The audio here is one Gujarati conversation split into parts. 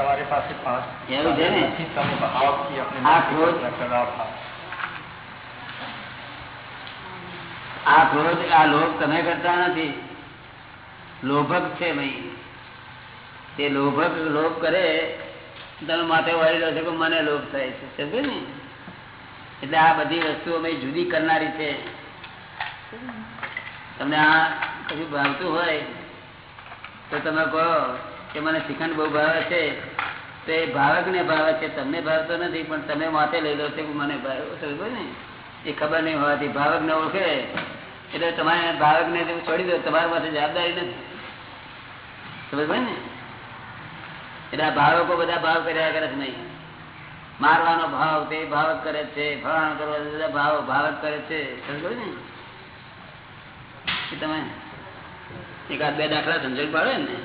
તમારી પાસે એવું છે ને? તમે ભાવથી આપણે આ ક્રોધ આ લોભ તમે કરતા નથી. લોભક છે ભાઈ. તે લોભક લોભ કરે તમે માથે વાળી લો છે કે મને લોભ થાય છે સમજે ને? એટલે આ બધી વસ્તુઓ જુદી કરનારી છે. તમને આ કશું ભાવતું હોય તો તમે કહો. કે મને શ્રીખંડ બહુ ભાવે છે, તો એ ભાવક ને ભાવે છે. તમને ભાવતો નથી, પણ તમે માથે લઈ લો છો મને ભાવ. સમજો ને એ ખબર નહીં હોવાથી ભાવક ને ઓળખે. એટલે તમારે ભાવક ને છોડી દો, તમારી પાસે જવાબદારી નથી. સમજ ને? એટલે આ ભાવકો બધા ભાવ કર્યા કરે છે નહીં. મારવાનો ભાવ, તે ભાવક કરે છે ફળાણો કરવા બધા ભાવ, ભાવક કરે છે. સમજો ને? તમે એકાદ બે દાખલા સમજણ પાડે ને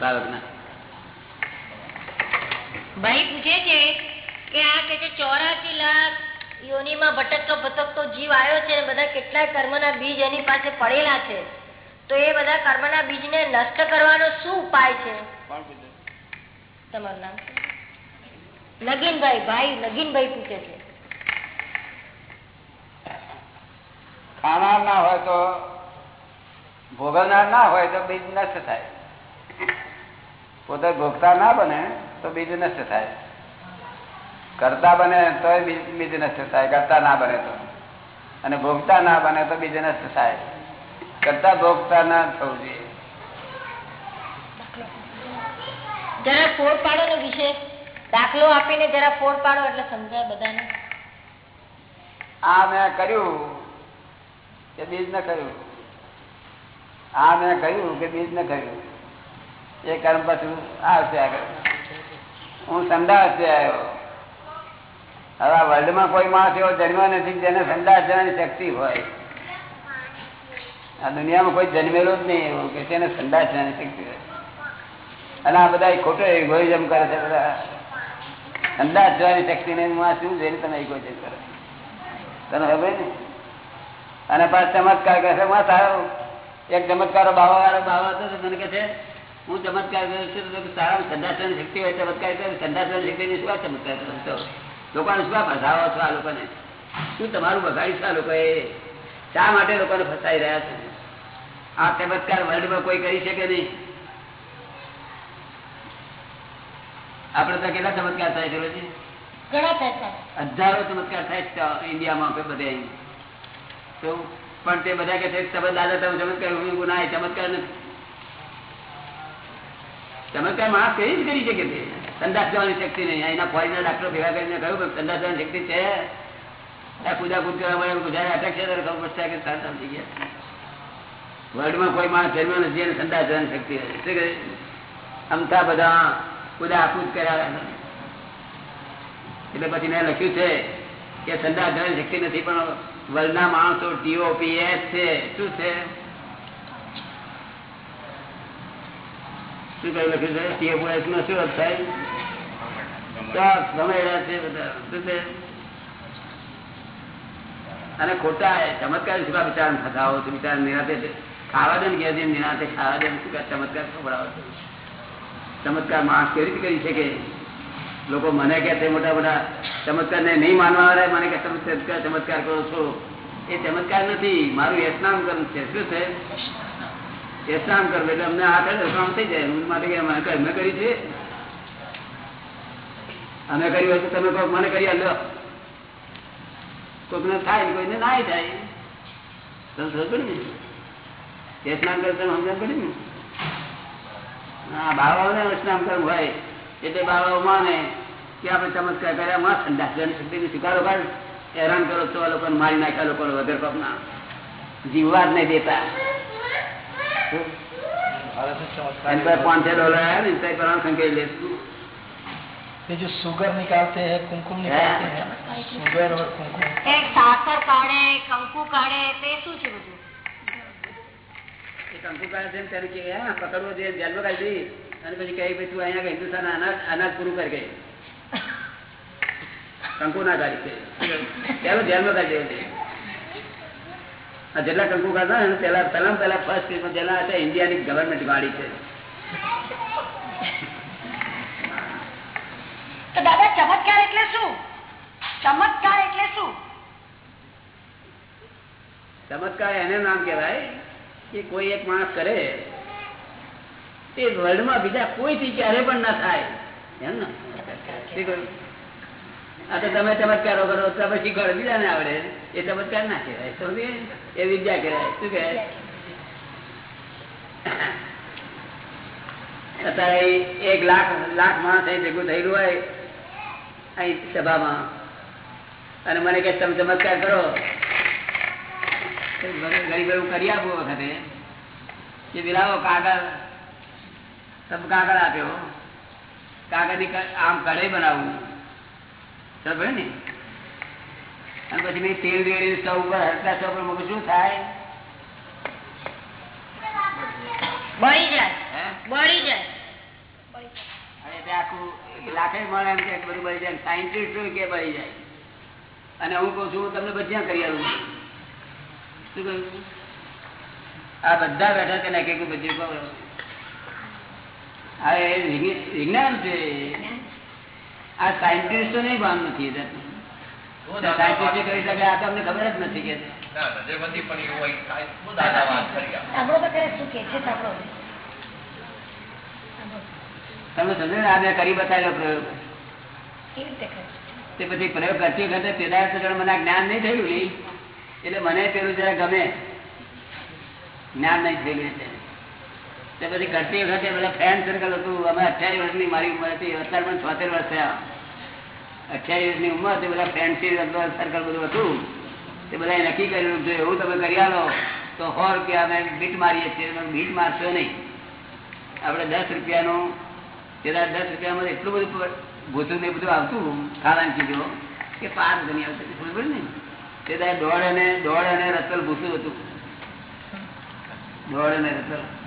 ભાવક ના ભાઈ પૂછે છે કે આ કે છે ચોરાસી લાખ યોનીમાં ભટકતો ભટકતો જીવ આવ્યો છે અને બધા કેટલાય કર્મના બીજ એની પાસે પડેલા છે. તો એ બધા કર્મના બીજને નષ્ટ કરવાનો શું ઉપાય છે? તમારું નામ? નગીનભાઈ ભાઈ નગીનભાઈ પૂછે છે. ખાનાર ના હોય તો ભોગવનાર ના હોય તો બીજ નષ્ટ થાય. પોતે ભોગતા ના બને. તો બીજું નષ્ટ થાય. કરતા બને તો બીજું નષ્ટ થાય કરતા ના બને તો. અને ભોગતા ના બને તો બીજું નષ્ટ થાય. કરતા ભોગતા ના થવું જોઈએ. જરા ફોડ પાડો ને વિશે દાખલો આપીને જરા ફોડ પાડો એટલે સમજાય બધાને. આ મેં કર્યું કે બીજ ને કર્યું. આ મેં કહ્યું કે બીજ ને કર્યું. એ કર્મ પછી આવશે આગળ. હું સંદાસ આવ્યો હવે આ વર્લ્ડમાં કોઈ માણસ એવો જન્મ્યો નથી જેને સંદાસ જવાની શક્તિ હોય. આ દુનિયામાં કોઈ જન્મેલો જ નહીં એવું કે તેને સંદાસ જવાની શક્તિ હોય. અને આ બધા ખોટો ઇગોઇઝમ કરે છે બધા. સંદાસ જવાની શક્તિ નહીં. માં શું જઈને તમે ઇગોઇઝમ કરો તને હવે ને અને પાછ ચમત્કાર કહે છે. માં સારો, એક ચમત્કારો બાવા વાળો બાવા હતો મને કહે છે હું ચમત્કાર કરું છું સારા સંદાસવાની શક્તિ હોય ચમત્કાર કરે સંદાસવાની શક્તિ ની શું ચમત્કાર કરો? લોકોને શું ફસાવો છો આ લોકોને? શું તમારું બગાડી છે આ લોકોએ? શા માટે લોકોને ફસાઈ રહ્યા છે? આ ચમત્કાર વર્લ્ડમાં કોઈ કરી શકે નહીં. આપડે તો કેટલા ચમત્કાર થાય છે હજારો ચમત્કાર થાય છે ઇન્ડિયામાં આપણે બધે તો પણ તે બધા કે છે તમે દાદા તમે ચમત્કાર ગુના ચમત્કાર નથી. ચમત્કાર માણસ કઈ જ કરી શકે સંદાસ જવાની શક્તિ નહીં. અહીંના ફોરીના ડાક્ટરો ભેગા કરીને કહ્યું કે સંદાસ જવાની શક્તિ છે. પૂજા પૂજ કરવા મળે ગુજરાત અટક છે, ત્યારે ખબર પડશે કે સાત થઈ ગયા. વર્લ્ડમાં કોઈ માણસ જન્મ નથી એને સંદાસ જવાની શક્તિ નથી. શું અમથા બધા કુદા કુદ કર્યા એટલે પછી મેં લખ્યું છે કે સંદાસ જવાની શક્તિ નથી, પણ વર્લ્ડના માણસો ટીઓપીએસ છે. શું છે? શું કઈ લખ્યું છે? ટીઓપીએસ નો શું અર્થ થાય? અને ખોટા ચમત્કાર શું વિચાર થતા છો? વિચાર નિરાતે ખાવા દે ને ગયા છે નિરાતે ખાવા દે ચમત્કાર ખબરાવો ચમત્કાર માણસ કેવી રીતે કરી શકે? લોકો મને કે છે મોટા મોટા ચમત્કાર ને નહીં માનવા વાળા મને કે ચમત્કાર ચમત્કાર કરો છો. એ ચમત્કાર નથી. મારું યશનામ કર્મ છે. શું છે? યશનામ કરવું એટલે અમને આ કરે કામ થઈ જાય. હું માટે કે અમે કરી છે? અમે કર્યું હોય તમે કહો, મને કરી આલો. કોઈને થાય કોઈને ના થાય. તમે સમજ ને? યશનામ કરે તમે સમજણ પડી ને? હા બાબાઓને સ્નાન કરવું હોય. એટલે બાવાઓ માને કે આપણે ચમત્કાર કર્યા માં સંદાસ શક્તિને સ્વીકારો કર હેરાન કરો છો લોકોને મારી નાખ્યા લોકો વગર કપના જીવવા જ નહીં દેતા પાંચસો ડોલર આવ્યા ને ત્યાં કરવાનું સંકેત લેશું ये जो शुगर निकालते हैं कुमकुम निकालते हैं शुगर और कुमकुम એક સાકર કાઢે કંકુ કાઢે તે શું છે બધું એ કંકુ કાઢે છે ને તેને કે હા પકડવો જોઈએ જેલમાં કાઢી અને પછી કહી ભાઈ તું અહીંયા હિન્દુસ્તાન અનાજ અનાજ પૂરું કરી ગઈ કંકુ ના કાઢી છે પેલું જેલમાં કાઢી દેવું છે આ જેટલા કંકુ કાઢતા ને પેલા પેલા પેલા ફર્સ્ટ સ્ટેજમાં જેટલા હતા ઇન્ડિયાની ગવર્મેન્ટ ગાડી છે. ચમત્કાર એટલે શું? ચમત્કાર એટલે શું? ચમત્કાર એને નામ કહેવાય કે કોઈ એક માણસ કરે તે વર્લ્ડમાં બીજા કોઈથી ક્યારે પણ ના થાય. એમ ને? આ તો તમે ચમત્કારો કરો તમે શીખવાડો બીજાને આવડે. એ ચમત્કાર ના કહેવાય, સમજે? એ વિદ્યા કહેવાય, શું કહેવાય? અત્યારે એક લાખ લાખ માણસ અહીં ભેગું થયેલું હોય, અહીં સભામાં. અને મને કે તમે ચમત્કાર કરો. ગરીબ એવું કરી આપું વખતે, કે વિલાવો કાગળ, તમે કાગળ આપ્યો. કાગળ આમ કઢાઈ બનાવવું સમજે ને? અને પછી મેં તેલ રેડી સ્ટવ ઉપર હરતા સ્ટવ પર મૂકું શું થાય? બળી જાય. બળી જાય. અને તે આખું લાખે મળે એમ કે બધું બળી જાય. સાયન્ટિસ્ટ કે બળી જાય. અને હું કહું છું તમને બધા કરી આવું શું કહ્યું? આ બધા બેઠા તેને કે બધું કહો. આ એ વિજ્ઞ- વિજ્ઞાન છે. આ સાયન્ટિસ્ટો નહીં ભાન નથી સાયન્ટિસ્ટ કરી શકે આ ખબર જ નથી કે ના તમે સમજો ને આ કરી બતાવેલો પ્રયોગ. તે પછી પ્રયોગ કરતી વખતે પેલા મને જ્ઞાન નહીં થયું એટલે મને પેલું જરા ગમે. જ્ઞાન નહીં થયેલું એટલે તે પછી કરતી વખતે પેલા ફ્રેન્ડ સર્કલ હતું. અમે અઠ્યાવીસ વર્ષની મારી ઉંમર હતી. અત્યારે પણ છોતેર વર્ષ થયા. અઠ્યાવીસ વર્ષની ઉંમર તે બધા ફ્રેન્ડશીપ સર્કલ બધું હતું. તે બધા નક્કી કરેલું જો એવું તમે કરી આવો તો સો રૂપિયા અમે બીટ મારીએ છીએ. બીટ મારશો નહીં. આપણે દસ રૂપિયાનું, તેના દસ રૂપિયામાં એટલું બધું ભૂતું ને બધું આવતું. ખાવાની ચીજો. કે પાંચ ગણી આવતી. ખબર ને તે દોડ અને દોડ અને રતલ ભૂતું હતું. દોડ અને રતલ.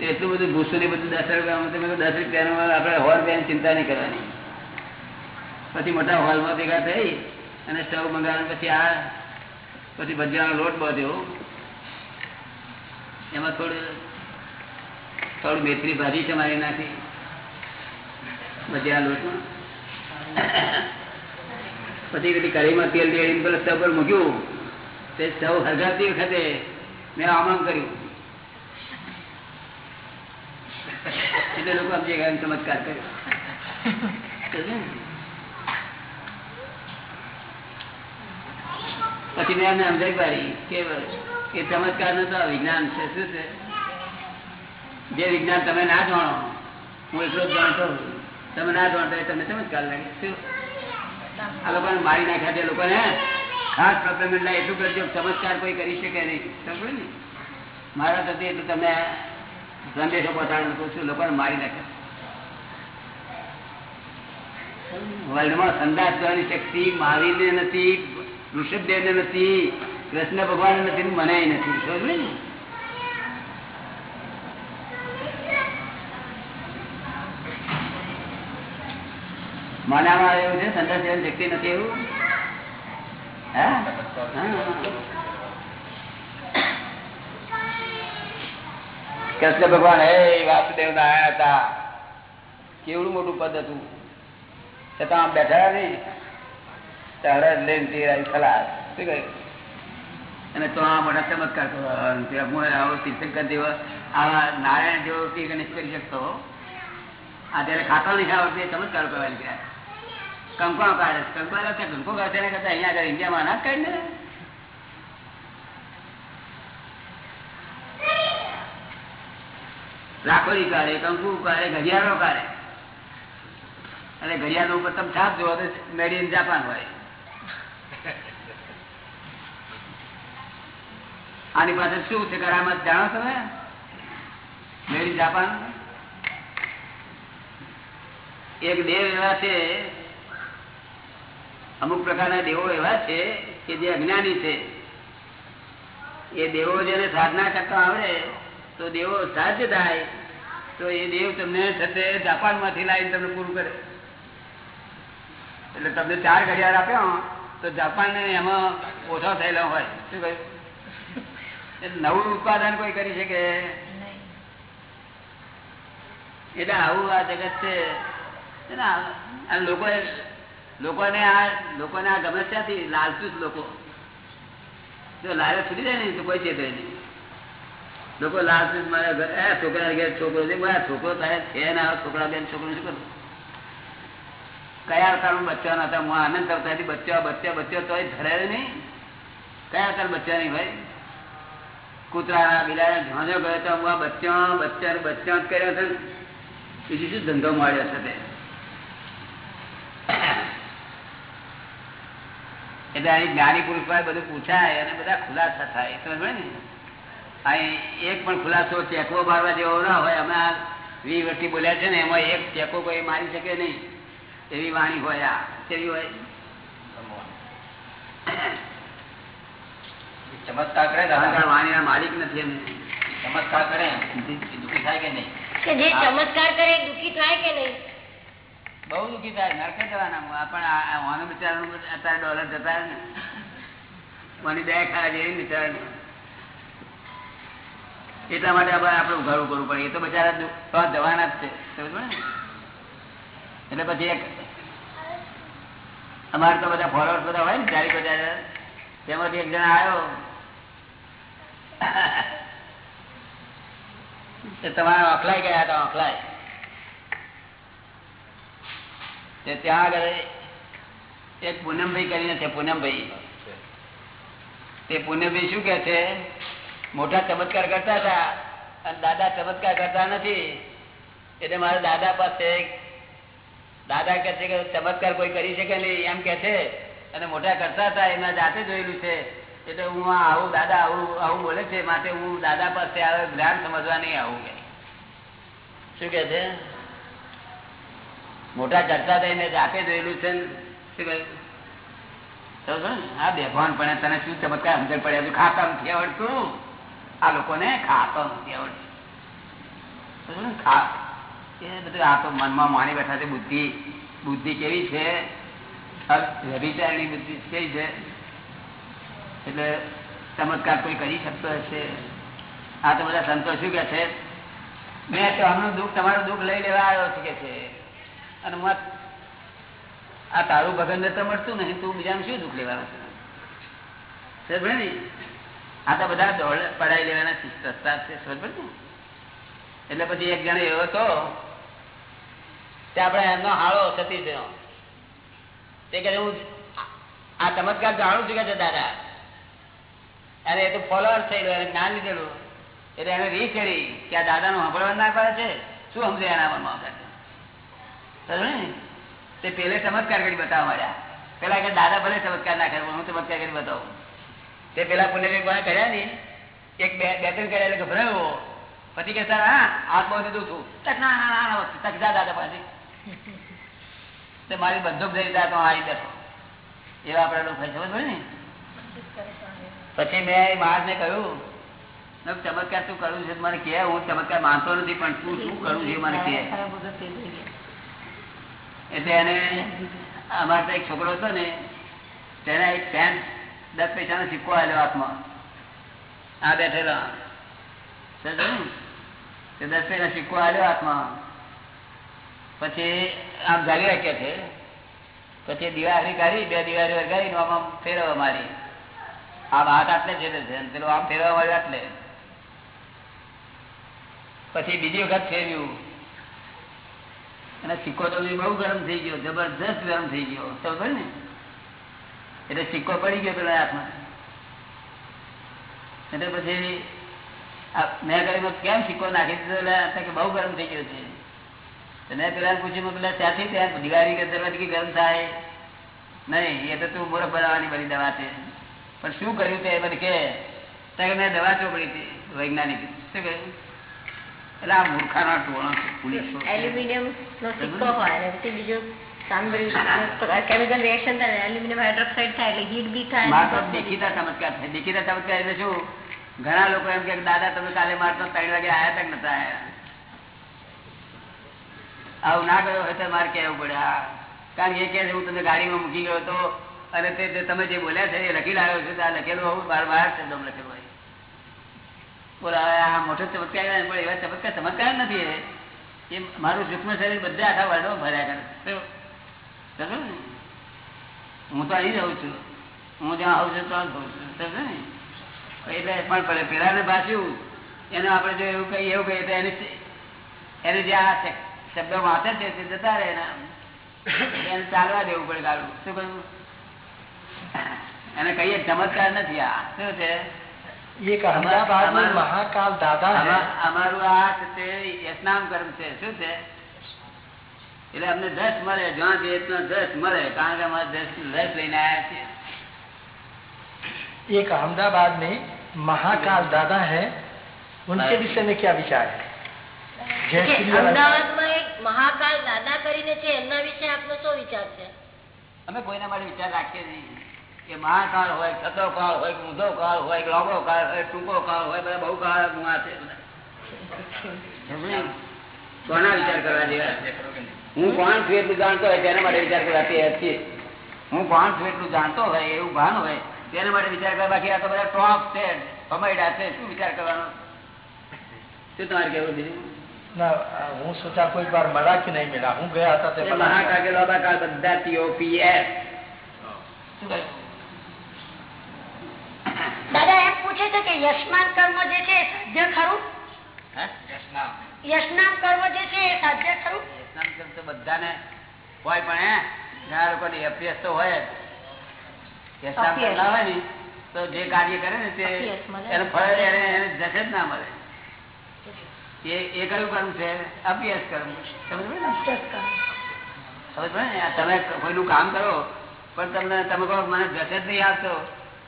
એટલું બધું ભૂસું બધું દસ રૂપિયા દસ રૂપિયાનું આપણે હોલ બેન ચિંતા નહીં કરવાની. પછી મોટા હોલમાં ભેગા થઈ અને સ્ટવ મંગાવ્યો પછી આ, પછી ભજીયાનો લોટ બાંધ્યો. એમાં થોડું થોડું મેથરી ભાજી છે મારી નાખી. ભજીયા લોટમાં. પછી પેલી કઢીમાં તેલ દેડીને પેલા સ્ટવ પર મૂક્યું. તે સ્ટવ હરગાવતી વખતે મેં આમ આમ કર્યું. એટલે લોકો સમજી ગયા ચમત્કાર કર્યો પછી મેં એમને સમજાવી પાડી કે એ ચમત્કારનું તો વિજ્ઞાન છે. શું છે? જે વિજ્ઞાન તમે ના જાણો, હું એટલો જ જાણતો તમે ના જાણતો તમને ચમત્કાર લાગે. શું? આ લોકોને મારી નાખ્યા છે લોકોને? ખાસ પ્રોબ્લેમ એટલે કરજો ચમત્કાર કોઈ કરી શકે નહીં. સમજો ને? મારા થતી એટલું તમે સંદેશો પહોંચાડવાનું કહું છું મારી નાખે? વર્લ્ડમાં સંદાસ કરવાની શક્તિ મહાવીરને નથી, ઋષભદેવને નથી, કૃષ્ણ ભગવાન નથી મને નથી. સમજ ને? માનામાં એવું છે, સંદાસ શક્તિ નથી એવું. કૃષ્ણ ભગવાન, હે વાસુદેવ નારાયણ હતા. કેવડું મોટું પદ હતું? છતાં આમ બેઠા નહીં. તારે લઈને તે કહ્યું અને તો આ મોટા ચમત્કાર કરો. આવો તીર્થંકર જેવો, આવા નારાયણ જેવો નથી કરી શકતો આ ત્યારે ખાતા નહીં એ ચમત્કાર કરવા ગયા કંકો રાખોડી કાઢે, કંકુ કાઢે, ઘડિયાળો કાઢે. અને ઘડિયાળ ઉપર તમે છાપ જોવો તો ઇન જાપાન હોય. આની પાસે શું છે, કરામત જાણો તમે? Made Japan? એક દેવ એવા છે અમુક પ્રકારના દેવો એવા છે કે જે અજ્ઞાની છે. એ દેવો જેને સાધના કરતા આવે તો દેવો સાધ્ય થાય તો એ દેવ તમને છતે જાપાનમાંથી લાવીને તમને પૂરું કરે. એટલે તમને ચાર ઘડિયાળ આપ્યો તો જાપાન એમાં ઓછો થયેલો હોય. શું કહ્યું? નવું ઉત્પાદન કોઈ કરી શકે? એટલે આવું આ જગત છે. લોકોએ લોકોને આ લોકોને આ ગમે ત્યાંથી લાલચું જ લોકો. જો લાયો છૂટી જાય ને, તો કોઈ ચેતે નહીં. લોકો લાલચું મારે એ છોકરા ઘેર છોકરો છે. બોલા છોકરો તારે છે ને છોકરા બેન છોકરો શું કરું? કયા અવતારમાં બચ્ચા નતા હું આનંદ અવતારથી બચ્ચા બચ્ચા બચ્ચા તોય ધરાયો નહીં. કયા અવતાર બચ્ચા નહીં ભાઈ? કૂતરા બિલાડા ઝાંઝો ગયો તો હું આ બચ્ચા બચ્ચા બચ્ચા કર્યો છે. બીજું શું ધંધો મળ્યો છે તે? એટલે અહીં જ્ઞાની પુરુષ પાસે બધું પૂછાય અને બધા ખુલાસા થાય. સમજ ને? અહીં એક પણ ખુલાસો ચેકો મારવા જેવો ના હોય અમે આ વી વર્ષથી બોલ્યા છે ને એમાં એક ચેકો કોઈ મારી શકે નહીં. એવી વાણી હોય આ. કેવી હોય? ચમત્કાર કરે દાદા. વાણીના માલિક નથી એમ ચમત્કાર કરે. દુઃખી થાય કે નહીં? જે ચમત્કાર કરે દુઃખી થાય કે નહીં? બહુ દુઃખી થાય, નરકે જવાના હું. પણ આ- આ વાનું બિચારાનું અત્યારે ડોલર જતા ને. મને બે ખાડા જેવી બિચારાને. એટલા માટે આપણે ઉઘાડું કરવું પડે. એ તો બિચારા જવાના જ છે. એટલે પછી એક અમારે તો બધા ફોલોઅર્સ બધા હોય ને ચાલી બધા તેમાંથી એક જણા આવ્યો. તમારા અખલાઈ ગયા હતા અખલાઈ તે ત્યાં આગળ એક પૂનમભાઈ કરીને છે, પૂનમભાઈ. તે પૂનમભાઈ શું કે છે? મોટા ચમત્કાર કરતા હતા અને દાદા ચમત્કાર કરતા નથી. એટલે મારા દાદા પાસે દાદા કે છે કે ચમત્કાર કોઈ કરી શકે નહીં, એમ કે છે. અને મોટા કરતા હતા, એમના જાતે જોયેલું છે. એટલે હું આવું દાદા આવું આવું બોલે છે, માટે હું દાદા પાસે આવે જ્ઞાન સમજવા નહીં આવું. કે શું કે છે? મોટા ચર્ચા થઈને જાતે જોયેલું છે? આ બેભાન પણ તને શું ચમત્કાર સમજણ પડે? હજુ ખાતા નથી આવડતું આ લોકોને ખાતા નથી આવડતું એ બધું આ તો મનમાં માની બેઠા છે, બુદ્ધિ બુદ્ધિ કેવી છે? વ્યભિચારની બુદ્ધિ કેવી છે? એટલે ચમત્કાર કોઈ કરી શકતો હશે? આ તો બધા સંતોષ્યું કે છે. મેં તો દુઃખ, તમારું દુઃખ લઈ લેવા આવ્યો છે કે છે. અને આ તારું ભગન ને તો મળતું નહીં, તું બીજાનું શું દુઃખ લેવાનું છે સમજ ને? આ તો બધા દોડ પડાઈ લેવાના રસ્તા છે સમજ ને? એટલે પછી એક જણ એવો હતો તે આપણે એમનો હાળો સતી થયો તે કહે હું આ ચમત્કાર જાણું છું કે દાદા અને એ તો ફોલોઅર થયેલો એને જ્ઞાન લીધેલું એટલે એને રી કરી કે આ દાદાનું સાંભળવા ના પડે છે શું સમજે એના મનમાં વગર? તે પેલે ચમત્કાર કરી બતાવવા માંડ્યા પેલા કે દાદા ભલે ચમત્કાર ના કરે હું ચમત્કાર કરી બતાવું. તે પેલા પુણ્ય કોને કર્યા ને, એક બે બે ત્રણ કર્યા એટલે ગભરાયો પછી કે સર હા બહુ દીધું છું તક ના ના ના તક જા દાદા તે મારી બંદૂક જઈ તો આવી બેઠો. એવા આપડે લોકો સમજ પડે ને? પછી મેં મહારાજ ને કહ્યું ચમત્કાર તું કરું છે મને કે, હું ચમત્કાર માનતો નથી, પણ તું શું કરું છે મને કે. એટલે એને અમારે એક છોકરો હતો ને, તેને એક પેન્ટ દસ પૈસાનો સિક્કો આવ્યો હાથમાં. આ બેઠેલો તે દસ પૈસા સિક્કો આવ્યો હાથમાં. પછી આમ ગાલી રાખ્યા છે. પછી દિવાળી કાઢી, બે દિવાળી વળગાડી આમ આમ ફેરવવા મારી. આમ હાથ આટલે છે પેલું આમ ફેરવા મળ્યું આટલે. પછી બીજી વખત ફેરવ્યું અને સિક્કો તો બહુ ગરમ થઈ ગયો, જબરજસ્ત ગરમ થઈ ગયો. ખબર ને? એટલે સિક્કો પડી ગયો પેલા હાથમાં. એટલે પછી મેં કહ્યું કેમ સિક્કો નાખી દીધો? એટલે કે બહુ ગરમ થઈ ગયો છે. મેં પેલા પૂછ્યું પેલા ત્યાંથી ત્યાં દિવાળી કે ગરમ થાય? નહીં, એ તો તું મોરખ બનાવવાની બધી દવા છે. પણ શું કર્યું તે? મને કે મેં દવા ચોપડી હતી વૈજ્ઞાનિક. શું કહ્યું એટલે આ મૂર્ખાનો ટોળો એલ્યુમિનિયમ નો સિક્કો હોય અને પછી બીજું કેમિકલ રિએક્શન થાય એલ્યુમિનિયમ હાઇડ્રોક્સાઇડ થાય એટલે હીટ બી થાય દેખીતા ચમત્કાર છે. દેખીતા ચમત્કાર એટલે શું? ઘણા લોકો એમ કે દાદા તમે કાલે મારતો ત્રણ વાગે આયા તક નતા આયા? આવું ના કર્યો હોય તો મારે કહેવું પડે. હા. કારણ કે એ કહે છે હું તમને ગાડીમાં મૂકી ગયો હતો અને તે તમે જે બોલ્યા છે એ લખી લાવ્યો છે. તો આ લખેલું હોવું બાર બાર શબ્દો લખેલું હોય. આ મોટો ચમત્કાર પણ એવા ચમત્કાર ચમત્કાર નથી એ. મારું સૂક્ષ્મ શરીર બધા આખા વર્લ્ડમાં ભર્યા કરે. ને? હું તો અહીં રહું છું. હું જ્યાં આવું છું ત્યાં રહું છું. ને? એટલે પણ પેલા- પેલાને પાછું એને આપણે જો એવું કહીએ એવું કહીએ, તો એને એને જે આ શબ્દ વાંચે છે, તે જતા રહે એને. ચાલવા દેવું પડે ગાડું શું કહ્યું? એને કહીએ, ચમત્કાર નથી આ. શું છે? एक अहमदाबाद में हमारा- महाकाल दादा है અમા- અમારું આ છે તે યજ્ઞાન કર્મ છે શું છે એટલે અમને દસ મળે જ્યાં જઈએ ત્યાં દસ મળે કારણ કે અમારે દસ દસ લઈને આવ્યા છીએ एक अहमदाबाद में महाकाल दादा है उनके विषय में क्या विचार है जय કે श्री राम। અમદાવાદમાં એક મહાકાલ દાદા કરીને છે એમના વિશે આપનો શું વિચાર છે અમે કોઈના માટે વિચાર રાખીએ નહીં કે મહાકાળ હોય છતો કાળ હોય કે ઊંધો કાળ હોય કે લાંબો કાળ હોય ટૂંકો કાળ હોય બધા બહુ કાળ ગુણા છે સમજ્યા? કોના વિચાર કરવા જેવા હું કોણ છું એટલું જાણતો હોય તેના માટે વિચાર કરવા તૈયાર છીએ. હું કોણ છું એટલું જાણતો હોય એવું ભાન હોય તેના માટે વિચાર કરવા બાકી આ તો બધા ટોપ છે કમાઈડા છે શું વિચાર કરવાનો? શું તમારે કેવું બીજું? ના હું સોચા કોઈ બાર મળા કે નહીં મળ્યા? હું ગયા હતા તે એ મહાકાળ કે લોબાકાળ બધા TOPS. શું કહ્યું? દાદા એમ પૂછે છે કે યશમાન કર્મ જે છે એ સાધ્ય ખરું યશનામ. કર્મ જે છે એ સાધ્ય ખરું? યશનામ કર્મ તો બધાને હોય પણ હે ઘણા લોકોને અભ્યાસ તો હોય જ. વ્યસન કરતા હોય ને તો જે કાર્ય કરે ને તે. એનું ફળ એને એને જશે જ ના મળે. એ એ કયું કર્મ છે? અભ્યાસ કર્મ. સમજ ને? સમજ ને? તમે કોઈનું કામ કરો પણ તમને તમે કહો મને જશે જ નહીં આવતો.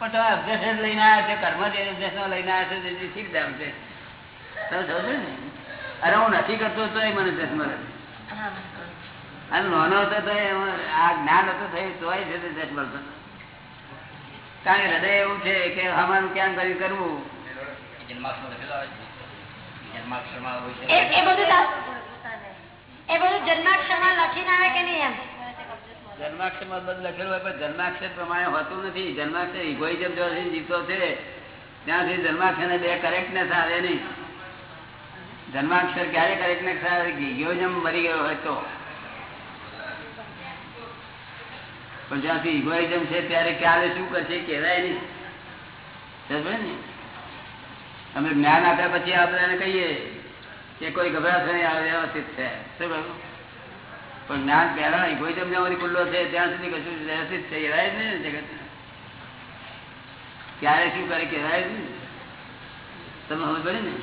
પણ તમે અભ્યાસ લઈને આવ્યા છે કર્મ જે અભ્યાસમાં લઈને આવ્યા છે શીખ દામ છે તમે સમજો ને? અરે હું નથી કરતો તો મને જશ મળે. અને નાનો હતો તો આ જ્ઞાન હતું થયું તોય છે તે જશ કારણ કે હૃદય એવું છે કે અમારું ક્યાં કરી કરવું? જન્માક્ષરમાં લખેલો આવે હોય છે. એ એ બધું દા- એ લખીને આવે કે નહીં એમ? જન્માક્ષરમાં બધું લખેલું હોય પણ જન્માક્ષર પ્રમાણે હોતું નથી. જન્માક્ષર ઇગોઇઝમ જો જીવતો છે. ત્યાંથી જન્માક્ષર બે કરેક્ટનેસ આવે નહીં. જન્માક્ષર ક્યારે કરેક્ટનેસ આવે? ઇગોઇઝમ મરી ગયો હોય તો. પણ જ્યાંથી ઇગોઇઝમ છે ત્યારે ક્યારે શું કરશે કહેવાય નહીં. સમજે ને? અમે જ્ઞાન આપ્યા પછી આપણે એને કહીએ કે કોઈ ગભરાશ નહીં આવે વ્યવસ્થિત છે. શું કહ્યું? પણ જ્ઞાન પહેલા ઇગોઇઝમ જ્યાં ખુલ્લો છે, ત્યાં સુધી કશું વ્યવસ્થિત છે કહેવાય જ નહીં જગત ક્યારે શું કરે કહેવાય જ નહીં. તમે સમજ પડે ને?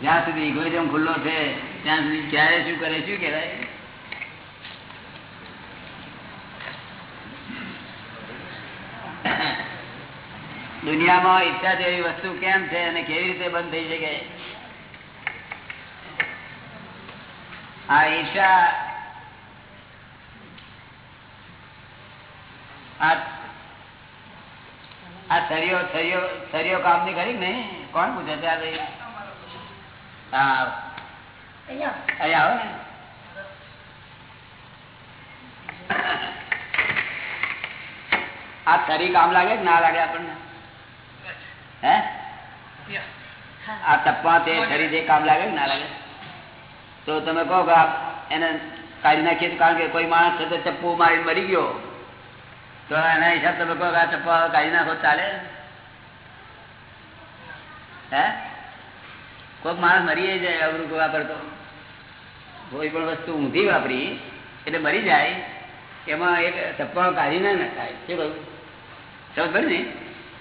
જ્યાં સુધી ઇગોઇઝમ ખુલ્લો છે, ત્યાં સુધી ક્યારે શું કરે, શું કહેવાય? દુનિયામાં ઈચ્છા જેવી વસ્તુ કેમ છે અને કેવી રીતે બંધ થઈ શકે? આ ઈર્ષા આ સરિયો સરિયો સરિયો કામ કામની ખરી ને કોણ પૂછે છે હા. અહીંયા આવો ને. આ સરી કામ લાગે કે ના લાગે આપણને? હે? આ ટપ્પા તે સરી જે કામ લાગે કે ના લાગે? તો તમે કહો કે એને કાઢી નાખીએ કારણ કે કોઈ માણસ છે તો ચપ્પુ મારી મરી ગયો. તો એના હિસાબ તમે કહો કે આ ચપ્પા કાઢી નાખો ચાલે? હે? કોઈક માણસ મરી જાય અવરું વાપરતો કોઈ પણ વસ્તુ ઊંધી વાપરી, એટલે મરી જાય, એમાં એક ચપ્પા કાઢી ના નખાય. શું કહ્યું? સમજ પડી ને?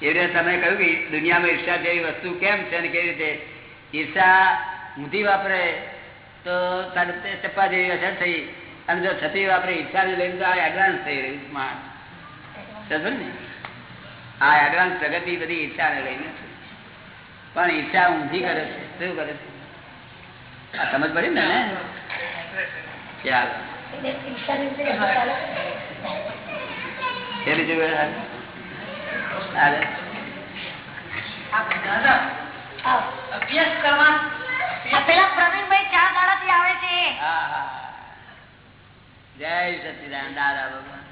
એવી રીતે તમે કહ્યું કે દુનિયામાં ઈર્ષા જેવી વસ્તુ કેમ છે અને કેવી રીતે ઈર્ષા ઊંધી વાપરે? તો તરત ચપ્પા જેવી અસર થઈ. અને જો છતી વાપરે ઈર્ષાને લઈને તો આ એડવાન્સ થઈ રહ્યું માણસ. સમજ ને? આ એડવાન્સ પ્રગતિ બધી ઈર્ષાને લઈને પણ ઈચ્છા ઊંધી કરે છે. શું કરે છે? આ સમજ પડી ને ચાલો. અભ્યાસ કરવા પેલા પ્રવીણભાઈ ચાર દાડાથી આવે છે એ. હા, હા. જય સચિદાન દાદા ભગવાન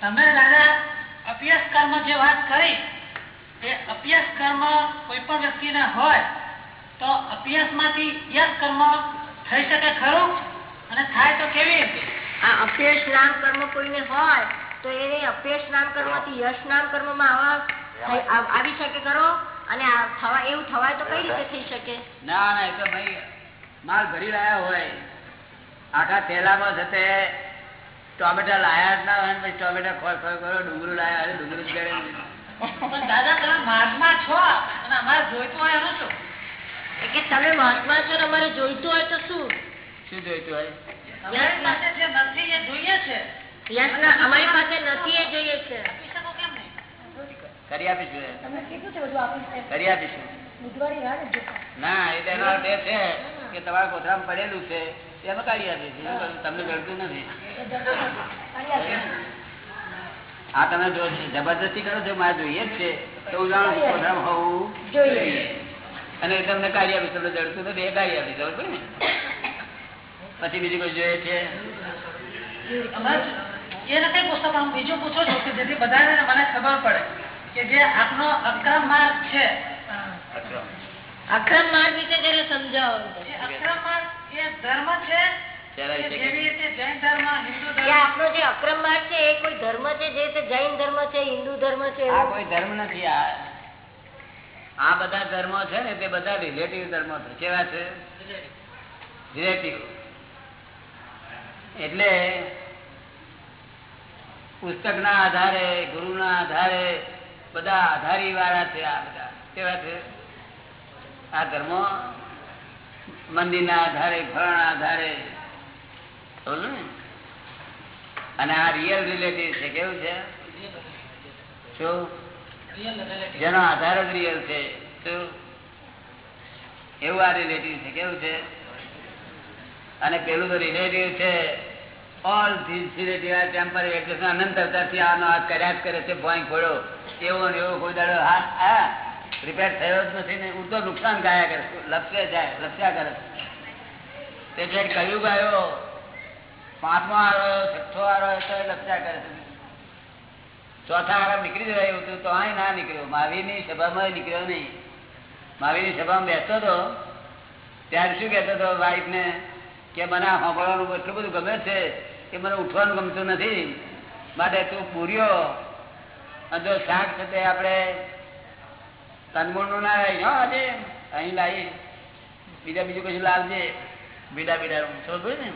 તમે દાદા અભ્યાસ કર્મ જે વાત કરી એ અભ્યાસ કર્મ કોઈ પણ વ્યક્તિને હોય તો અભ્યાસમાંથી યશ કર્મ થઈ શકે ખરું અને થાય તો કેવી રીતે આ અભ્યાસ નામ કર્મ કોઈને હોય તો એ અભ્યાસ નામ કર્મથી યશ નામ કર્મમાં આવા આવ- શકે કરો અને થવા એવું થવાય તો કઈ રીતે થઈ શકે? ના ના એ તો ભાઈ માલ ભરી રહ્યા હોય. આખા થેલામાં જતે ટોમેટા લાયા જ ના હોય ને પછી ટોમેટા ખોર ખોર કરો ડુંગળું લાયા હોય ડુંગળું. પણ દાદા તમે માર્ગમાં છો અને અમારે જોઈતું હોય એનું શું? કે તમે મહાત્મા છો અમારે જોઈતું હોય તો શું? શું જોઈતું હોય? અમારી પાસે જે નથી એ જોઈએ છે. કરી આપીશું કરી આપીશું. ના એ તો એનો અર્થ એ છે કે તમારા કોથરામાં પડેલું છે એમાં કાઢી આપીશું તમને જડતું નથી. આ તમે જો જબરદસ્તી કરો છો મારે જોઈએ જ છે. તો હું જાણું છું હોવું જોઈએ. અને એ તમને કાઢી આપીશ તમને જડતું નથી એ કાઢી આપીશ ખબર ને? પછી બીજું કોઈ જોઈએ છે? એ નથી પૂછતો પણ બીજું પૂછો છું કે જેથી બધાને મને ખબર પડે. કે જે આપનો અક્રમ માર્ગ છે. અક્રમ. માર્ગ વિશે જરા સમજાવો અક્રમ માર્ગ એ ધર્મ છે ચાલો, કે એ છે. જેવી રીતે જૈન ધર્મ હિન્દુ કે ધર્મ આપનો જે અક્રમ માર્ગ છે એ કોઈ ધર્મ છે જે જૈન ધર્મ છે હિન્દુ ધર્મ છે આ? કોઈ ધર્મ નથી આ આ બધા ધર્મો છે ને તે બધા રિલેટિવ ધર્મો છે. કેવા છે? રિલેટિવ એટલે પુસ્તક ના આધારે ગુરુ ના આધારે બધા આધારી વાળા છે આ બધા. કેવા છે? આ ધર્મો મંદિર ના આધારે, ફળ આધારે. બોલું ને અને આ રિયલ રિલેટિવ છે, કેવું છે? જેનો આધાર જ રિયલ છે. શું? એવું આ રિલેટિવ છે, કેવું છે? અને પેલું તો રિલેટિવ છે ઓલ રિલેટિવ આ ટેમ્પરરી એટલે અનંત અવતારથી આનો આ કર્યા જ કરે છે, ભોંય ખોડો એવો ને એવો કોઈ દાડો હા હા રિપેર થયો જ નથી ને ઉડતો નુકસાન ગાયા કરે, લપસે જાય, લપસ્યા કરે. તે છે કયું ગાયો, પાંચમો આવ્યો, છઠ્ઠો આવ્યો તો એ લપસ્યા કરે ચોથા આરામ નીકળી જાય એવું હતું તો અહીં ના નીકળ્યો. મહાવીરની સભામાં નીકળ્યો નહીં. મહાવીરની સભામાં બેસતો હતો. ત્યારે શું કહેતો હતો વાઈફ ને કે મને આ એટલું બધું ગમે છે કે મને ઉઠવાનું ગમતું નથી. માટે તું પૂર્યો. અને જો શાક છે તે આપણે તનમૂળનું ના લાવી આજે અહીં લાવી બીજા બીજું કશું લાવજે. બીડા બીડા સમજ ને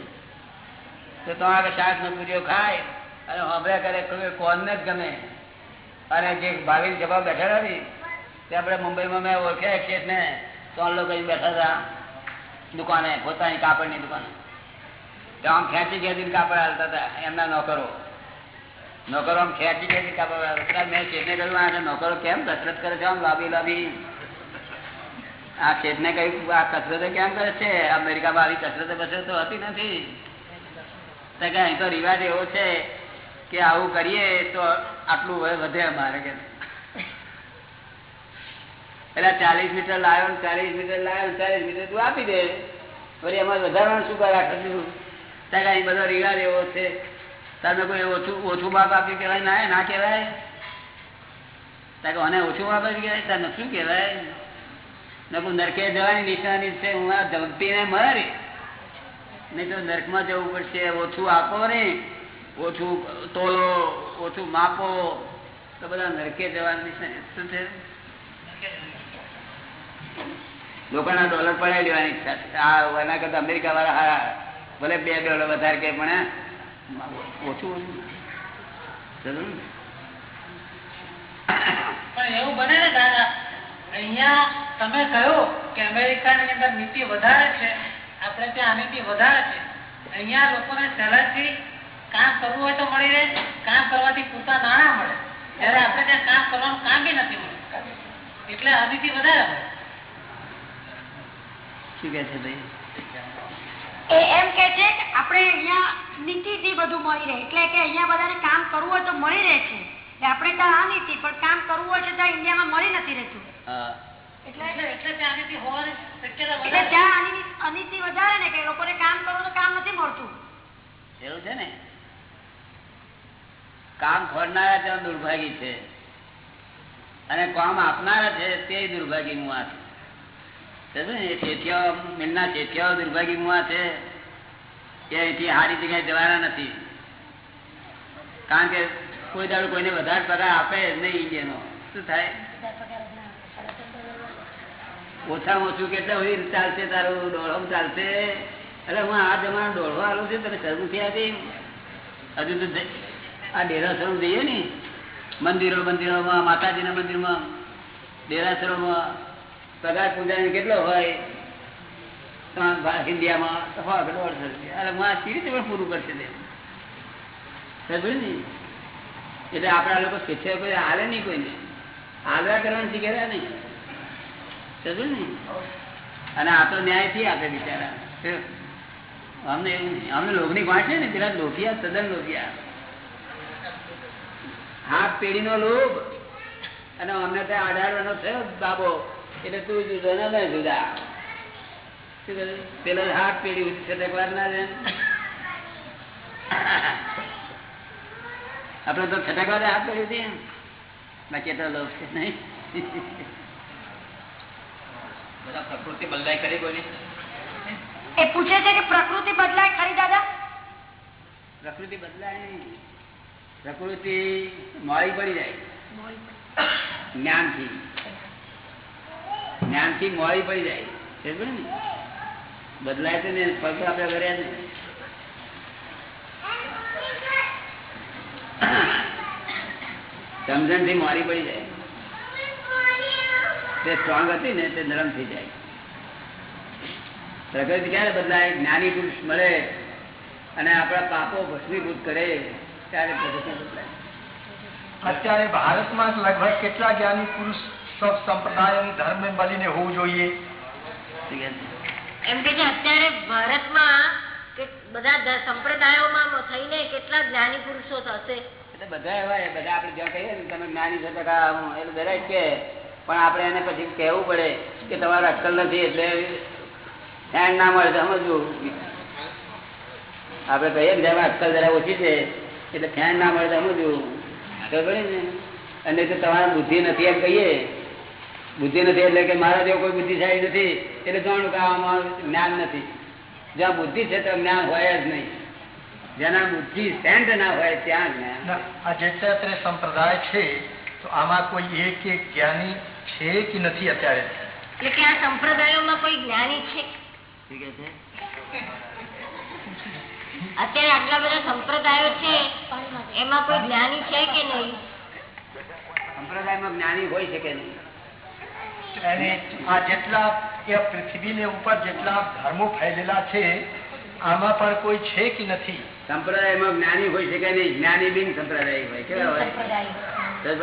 તો તો આગળ શાક નો પૂર્યો ખાય અને હમણાં કરે કોઈ ને જ ગમે. અને જે ભાવિક જવાબ બેઠા હતી, તે આપણે મુંબઈમાં મેં ઓળખ્યા છે ને ત્રણ લોકો બેઠા હતા દુકાને, પોતાની કાપડની દુકાને. તો આમ ખેંચી ખેંચીને કાપડ હાલતા હતા. એમના નોકરો. નોકરો આમ ખેંચી હાલતા મેં શેઠને કહ્યું આ નોકરો કેમ કસરત કરે છે? આમ લાંબી લાંબી. આ શેઠને કહ્યું આ કસરતો કેમ કરે છે? અમેરિકામાં આવી કસરતો બસરતો હતી નથી. કે અહીં તો રિવાજ એવો છે કે આવું કરીએ તો આટલું હવે વધે અમારે કે. પેલા ચાલીસ મીટર લાવ્યો ને ચાલીસ મીટર લાવ્યો ને ચાલીસ મીટર તું આપી દે. ફરી એમાં વધારવાનું શું કરે દીધું ત્યાં અહીં બધો રિવાજ એવો છે. તમે કોઈ ઓછું ઓછું માપ આપ્યું કહેવાય? ના ના કહેવાય. ત્યાં કે ઓછું માપ આપ્યું કહેવાય? તને શું કહેવાય? નકું નરકે જવાની નિશાની છે, હું આ ધમતીને મરી. નહીં તો નરકમાં જવું પડશે. ઓછું આપો ને. ઓછું તોલો, ઓછું માપો. તો બધા નરકે જવાની નિશાની. શું છે? લોકોના ડોલર પડાવી લેવાની ઈચ્છા આ એના કરતા અમેરિકા વાળા ભલે બે ડોલર વધારે કે પણ ઓછું પણ એવું બને ને દાદા અહીંયા તમે કહ્યું કે અમેરિકાની અંદર નીતિ વધારે છે આપણે ત્યાં નીતિ વધારે છે. અહીંયા લોકોને સહેલાઈથી કામ કરવું હોય તો મળી રહે કામ કરવાથી પૂરતા નાણાં મળે. ત્યારે આપણે ત્યાં કામ કરવાનું કામ બી નથી મળતું. એટલે અનિતિ વધારે શું કે છે ભાઈ? એ એમ કે છે કે આપણે અહીંયા નીતિથી બધું મળી રહે. એટલે કે અહીંયા બધાને કામ કરવું હોય તો મળી રહે છે. એટલે આપણે ત્યાં આ નીતિ પણ કામ કરવું હોય છે ત્યાં ઇન્ડિયામાં મળી નથી રહેતું. એટલે એટલે ત્યાં અનિતિ વધારે ને કે લોકોને કામ કરવું તો કામ નથી મળતું. એવું છે ને? કામ ખોરનારા ત્યાં દુર્ભાગી છે. અને કામ આપનારા છે તે દુર્ભાગી છે. ને? એ શેઠિયાઓ મિલના જગ્યાએ જવાના નથી. કારણ કે કોઈ દાડો કોઈને વધારે પગાર આપે નહીં ઇન્ડિયનો. શું થાય? ઓછામાં ઓછું કેટલા હોય ચાલશે તારું દોડમ ચાલશે. એટલે હું આ જમાનો દોડવો આલું છું, તને નથી આવતી? હજુ તો આ ડેરાસરો જઈએ ને. મંદિરો, મંદિરોમાં, માતાજીના મંદિરમાં, ડેરાસરોમાં. પગાર પૂજા કેટલો હોય? અને આ તો ન્યાયથી આપે બિચારા. અમને અમને લોભની વાંચ છે ને પેલા લોભિયા સદન લોભિયા હાથ પેઢીનો લોભ. અને અમને ત્યાં આધારવાનો થયો બાબો. એટલે તું જુદો ને જુદા પેલા હાથ પેઢી છટકવાર ના રહે આપડે તો છટકવા વાર હાથ પેઢી હતી બાકી તો લોક છે નહીં. બધા પ્રકૃતિ બદલાય કરી કોઈની? એ પૂછે છે કે પ્રકૃતિ બદલાય ખરી દાદા? પ્રકૃતિ બદલાય નહીં. પ્રકૃતિ મોડી પડી જાય. જ્ઞાનથી. જ્ઞાનથી મોડી પડી જાય. બદલાય છે ને, પગ આપડે કર્યા ને. સમજણથી મોડી પડી જાય. તે સ્ટ્રોંગ હતી ને, તે નરમ થઈ જાય. પ્રગતિ ક્યારે બદલાય? જ્ઞાની પુરુષ મળે અને આપણા પાપો ભસ્મીભૂત કરે, ત્યારે પ્રગતિ બદલાય. અત્યારે ભારતમાં લગભગ કેટલા જ્ઞાની પુરુષ સબ સંપ્રદાય ધર્મ મળીને હોવું જોઈએ? એમ કે છે અત્યારે ભારતમાં કે બધા સંપ્રદાયોમાં થઈને કેટલા જ્ઞાની પુરુષો થશે? એટલે બધા એવા બધા આપણે જ્યાં કહીએ ને તમે જ્ઞાની છો ટકા એટલે દરેક કે પણ આપણે એને પછી કહેવું પડે કે તમારે અક્કલ નથી એટલે ધ્યાન ના મળે તો સમજવું. આપણે કહીએ ને અક્કલ જરા ઓછી છે એટલે ફેન ના મળે તો સમજવું. ખબર ને? અને તમારે બુદ્ધિ નથી એમ કહીએ. બુદ્ધિ નથી એટલે કે મારા જેવો કોઈ બુદ્ધિશાળી નથી. એટલે જાણું કે આમાં જ્ઞાન નથી. જ્યાં બુદ્ધિ છે ત્યાં જ્ઞાન હોય જ નહીં. જેના બુદ્ધિ સેન્ટ ના હોય ત્યાં જ્ઞાન આ જેટલા સંપ્રદાય છે તો આમાં કોઈ એક એક જ્ઞાની છે કે નથી અત્યારે? એટલે કે આ સંપ્રદાયોમાં કોઈ જ્ઞાની છે? છે? અત્યારે આટલા બધા સંપ્રદાયો છે એમાં કોઈ જ્ઞાની છે કે નહીં? સંપ્રદાયમાં જ્ઞાની હોઈ શકે નહીં? અને આ જેટલા એ પૃથ્વીને ઉપર જેટલા ધર્મો ફેલેલા છે આમાં પણ કોઈ છે કે નથી? સંપ્રદાયમાં જ્ઞાની હોય છે કે નહીં? જ્ઞાની બિન સંપ્રદાય હોય કેવા હોય?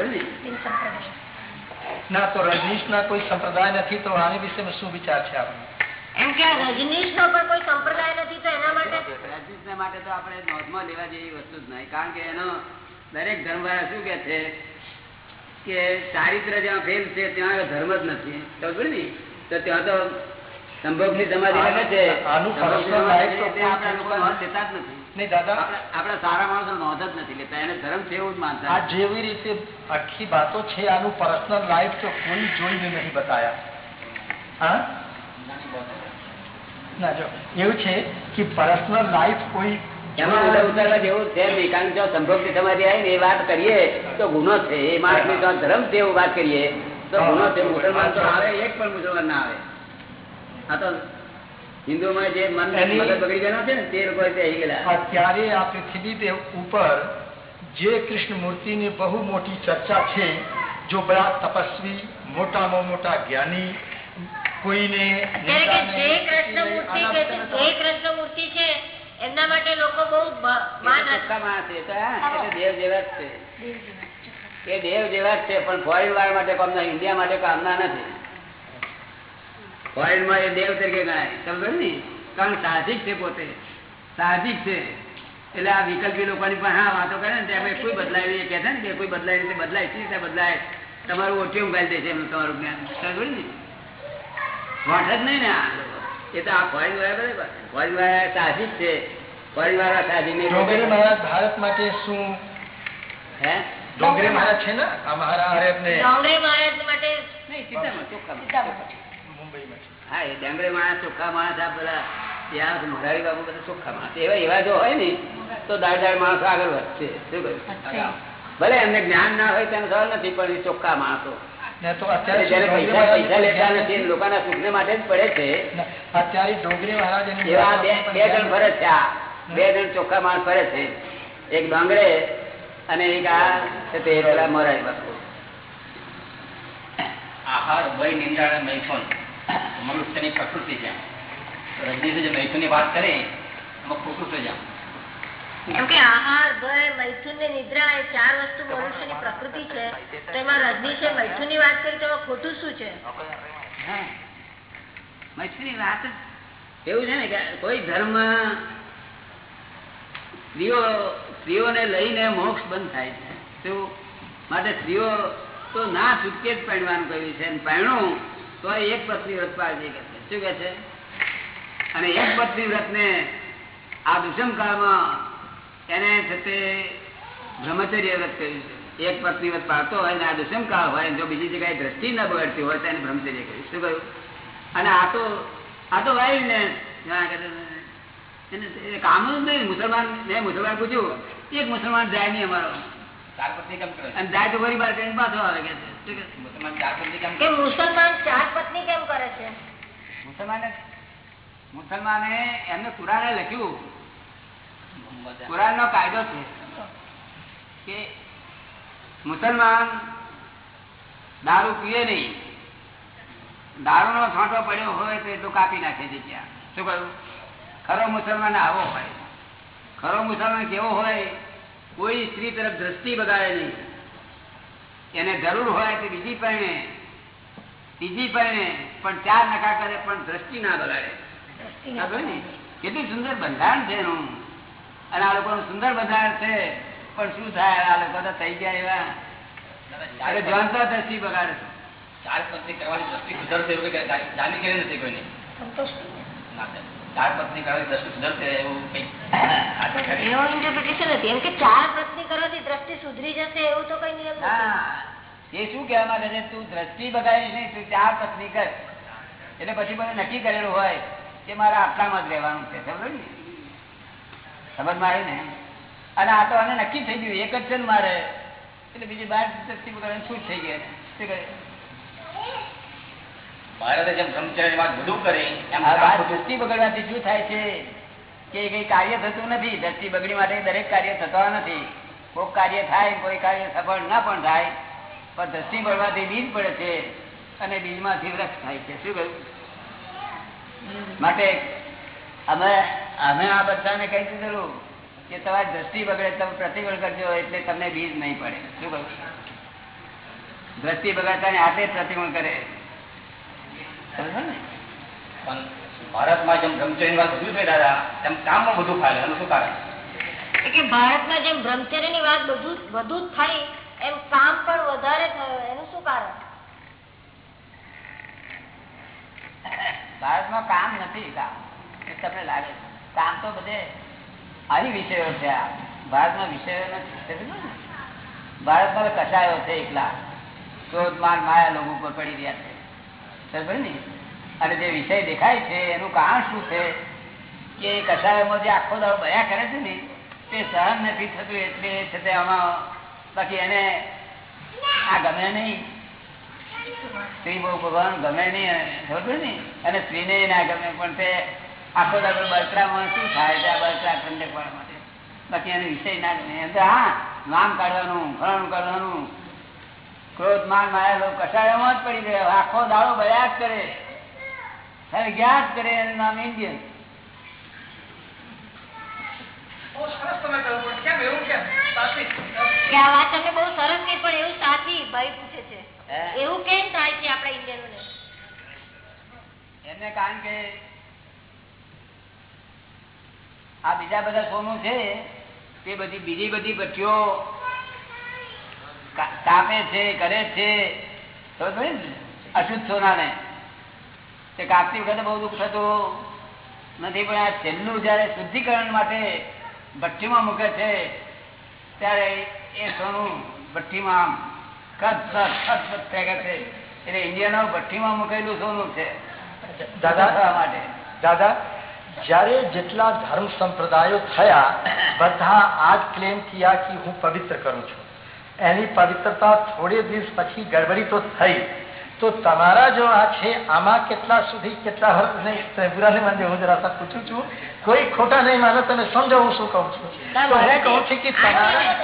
ને? ના તો રજનીશ ના કોઈ સંપ્રદાય નથી તો આની વિશે શું વિચાર છે આપણો? એમ કે રજનીશ નો પણ કોઈ સંપ્રદાય નથી તો એના માટે? રજનીશ માટે તો આપણે નોંધમાં લેવા જેવી વસ્તુ જ નહીં કારણ કે એનો દરેક ધર્મવાળા શું કે છે? કે ચારિત્ર જ્યાં ફેલ છે ત્યાં ધર્મ જ નથી. ખબર ને? તો ત્યાં તો સમાધિ છે. personal life સમાધિ તો તે આપણા લોકો નોંધ લેતા જ નથી. નહીં દાદા. આપણા આપણા સારા માણસો નોંધ જ નથી લેતા એને ધર્મ છે એવું જ માનતા આ જેવી રીતે આખી વાતો છે આનું પર્સનલ લાઈફ તો કોઈ જોઈને નહીં બતાયા. હા? ના જો એવું છે કે પર્સનલ લાઈફ કોઈ એમાં ઊંડા ઉતારવા જેવું છે નહીં કારણ જો સંભોગની સમાધિ આવી ને એ વાત કરીએ તો ગુનો છે. એ માણસની જો ધર્મ છે એવું વાત કરીએ તો ગુનો છે મુસલમાન તો આવે એક પણ મુસલમાન ના આવે. આ તો હિન્દુમાં જે મન બગડી ગયેલા છે ને તે લોકો આવી ગયેલા. અત્યારે આ પૃથ્વી ઉપર જે કૃષ્ણ મૂર્તિની બહુ મોટી ચર્ચા છે જો બધા તપસ્વી મોટામાં મોટા જ્ઞાની કોઈને અત્યારે કે જે કૃષ્ણ મૂર્તિ કે છે જે કૃષ્ણ મૂર્તિ છે એમના માટે લોકો બહુ માન એ છે. દેવ જેવા જ છે એ દેવ જેવા જ છે પણ ફોરેન વાળા માટે ઇન્ડિયા માટે કામના નથી. ફોરેનમાં એ દેવ તરીકે ગણાય. સમજો ને? કારણ સાહજિક છે પોતે. સાહજિક છે. એટલે આ વિકલ્પી લોકોની પણ હા વાતો કરે ને ત્યાં કોઈ બદલાય એ કહે છે ને કે કોઈ બદલાય રીતે બદલાય છે રીતે બદલાય. તમારું ઓટીઓ ગાલી દે છે એમનું તમારું જ્ઞાન. સમજો ને? વાંઠ જ નહીં ને આ લોકો. એ તો આ ફોરેન વાળા બરાબર. વાળા સાહજિક છે. પરિવાર સાહજિક નહીં મહારાજ ભારત માટે શું? હે? ડોંગરે મહારાજ છે ને? આ મહારાજ અરે એમને ડોંગરે મહારાજ માટે નહીં સીતામાં સીતામાં. મુંબઈમાં. હા એ ડાંગરે માણસ ચોખ્ખા માણસ આ બધા ત્યાં મોરારી બાબુ બધા ચોખ્ખા માણસ. એવા એવા જો હોય ને તો દાળ દાળ માણસો આગળ વધશે. શું કહ્યું? ભલે એમને જ્ઞાન ના હોય તેનો સવાલ નથી પણ એ ચોખ્ખા માણસો. લોકોના સુખને માટે જ પડે છે. અત્યારે ડોંગરે મહારાજ એવા બે જણ પણ છે બે જણ ચોખ્ખા માણસ ફરે છે. એક ડાંગરે અને એક આ છે તે પેલા મોરારી બાપુ. આહાર ભય નિંદા અને મૈથુન. મનુષ્યની પ્રકૃતિ છે. રજનીશે જે મૈથુનની વાત કરી એમાં પ્રકૃતિ જાય. કોઈ ધર્મ સ્ત્રીઓ, સ્ત્રીઓને લઈને મોક્ષ બંધ થાય છે. શું માટે સ્ત્રીઓ તો ના છૂટકે જ પહેરવાનું કહ્યું છે. પહેણું તો એક પત્ની વ્રત પાડજે કે શું કે છે? અને એક પત્ની વ્રતને આ દુષ્મ કાળમાં એને છે તે બ્રહ્મચર્ય વ્રત કર્યું છે. એક પત્ની વ્રત પાડતો હોય ને આ દુષ્મકાળ હોય જો બીજી જગ્યાએ દ્રષ્ટિ ન બગડતી હોય તો એને બ્રહ્મચર્ય કર્યું. શું કહ્યું? અને આ તો આ તો વાઇલ્ડનેસ એને કામ જ નહીં મુસલમાન મેં મુસલમાન પૂછ્યું એક મુસલમાન જાય નહીં અમારો. ચાર પત્ની કેમ કરે અને જાય તો ફરી બાર કરીને પાછો આવે કે છે. શું કે છે? મુસલમાન ચાર પત્ની કેમ કે મુસલમાન ચાર પત્ની કેમ કરે છે? મુસલમાને મુસલમાને એમને કુરાને લખ્યું કુરાન નો કાયદો છે કે મુસલમાન દારૂ પીએ નહીં દારૂ નો છાંટો પડ્યો હોય તો એટલું કાપી નાખે જગ્યા શું કહ્યું? ખરો મુસલમાન આવો હોય. ખરો મુસલમાન કેવો હોય કોઈ સ્ત્રી તરફ દ્રષ્ટિ બગાડે નહીં. એને જરૂર હોય તો બીજી પરણે ત્રીજી પરણે પણ ચાર નખા કરે પણ દ્રષ્ટિ ના? બગાડે? કેટલું સુંદર બંધારણ છે એનું. અને આ લોકો સુંદર બંધારણ છે. પણ શું થાય? આ લોકો તો થઈ ગયા એવા. જાણતા દ્રષ્ટિ બગાડે છે. ચાર પત્ની કરવાની દ્રષ્ટિ સુધરશે એવું જાણી કરી નથી કોઈને સંતોષ ના થાય. ચાર પત્ની કરવાની દ્રષ્ટિ સુધરશે એવું કઈ એવો ઇન્ટરપ્રિટેશન નથી એમ કે ચાર પત્ની કરવાથી દ્રષ્ટિ સુધરી જશે એવું તો કઈ નિયમ એ શું કહેવા માંગે છે? તું દ્રષ્ટિ બગાડીશ નહીં તું ચાર પત્ની કર. એટલે પછી બધું નક્કી કરેલું હોય કે મારે આટલામાં જ રહેવાનું છે સમજો ને સમજમાં આવી ને અને આ તો આને નક્કી થઈ ગયું એક જ છે ને મારે. એટલે બીજી બાર દ્રષ્ટિ બગાડવાની છૂટ થઈ ગયા શું કહે ભારતે જેમ બ્રહ્મચર્યની બધું કરી એમ આ ચાર બાર પત્ની- દ્રષ્ટિ બગડવાથી શું થાય છે? કે કઈ કાર્ય થતું નથી. દ્રષ્ટિ બગડી માટે દરેક કાર્ય થતા નથી. કોઈ કાર્ય થાય કોઈ કાર્ય સફળ ના પણ થાય પણ દ્રષ્ટિ બગડવાથી બીજ પડે છે અને બીજમાંથી વૃક્ષ થાય છે. શું કહ્યું? માટે અમે અમે આ બધાને કહી દીધેલું કે તમારી દ્રષ્ટિ બગડે તમે પ્રતિકૂળ કરજો એટલે તમને બીજ નહીં પડે. શું કહું? દ્રષ્ટિ બગાડતા હાથે પ્રતિકૂળ કરે. ને? ભારતમાં જેમ બ્રહ્મચર્યની વાત બધું થઈ દાદા તેમ કામમાં બધું ફાલે. એનું શું કારણ? કે ભારતમાં જેમ બ્રહ્મચર્યની વાત બધું વધુ જ થઈ એમ કામ પણ વધારે થયો એનું શું કારણ? ભારતમાં કામ નથી કામ. તમને લાગે કામ તો બધે આવી વિષયો છે આ. ભારતમાં વિષયો નથી? ભારતમાં કસાયો છે એકલા. ક્રોધ, માન, માયા લોકો ઉપર પડી રહ્યા છે. સમજ ને? અને જે વિષય દેખાય છે, એનું કારણ શું છે? કે કસાયોમાં જે આખો દાવ ભયા કરે છે ને, તે સહન નથી થતું, એટલે છે તે આમાં બાકી એને આ ગમે નહીં. સ્ત્રી બહુ ભગવાન ગમે નહીં ખબર ને? અને સ્ત્રીને ના ગમે, પણ તે આખો દાડો બળતરામાં શું થાય છે આ બળતરા ઠંડક પાડવા માટે? બાકી એનો વિષય ના એમ તો હા નામ કાઢવાનું ફળનું કરવાનું. ક્રોધ માન માયા લોકો કસાયોમાં જ પડી ગયો. આખો દાડો બળ્યા જ કરે ફરજિયાત કરે એનું નામ ઇન્ડિયન. બહુ સરસ તમે કહ્યું પણ કેમ એવું કેમ? સાચી? વાત તમને બહુ સરસ નહીં પણ એવું સાચી ભાઈ પૂછે છે. એવું કેમ થાય છે આપણા ઇન્ડિયનોને? એમને કારણ કે આ બીજા બધા સોનું છે તે બધી બીજી બધી ભઠ્ઠીઓ કાપે છે કરે છે. તો ને? તે કાપતી વખતે બહુ દુઃખ થતું નથી પણ આ છેલ્લું જયારે શુદ્ધિકરણ માટે ભઠ્ઠીમાં મૂકે છે ત્યારે એ સોનું ભઠ્ઠીમાં આમ ખત ખત ખત ફેંકે છે. એટલે ઇન્ડિયાનો ભઠ્ઠીમાં મૂકેલું સોનું છે. દાદા માટે. દાદા જ્યારે જેટલા ધર્મ સંપ્રદાયો થયા બધા આ જ ક્લેમ કિયા કે હું પવિત્ર કરું છું એની પવિત્રતા થોડે દિવસ પછી ગડબડી તો થઈ તો તમારા જો આ છે આમાં કેટલા સુધી કેટલા વર્ષ નહીં ત્રિપુરાને મને હું જરા સા પૂછું છું કોઈ ખોટા નહીં માનો તમે સમજો હું શું કહું છું તો હું કહું છું કે તમારા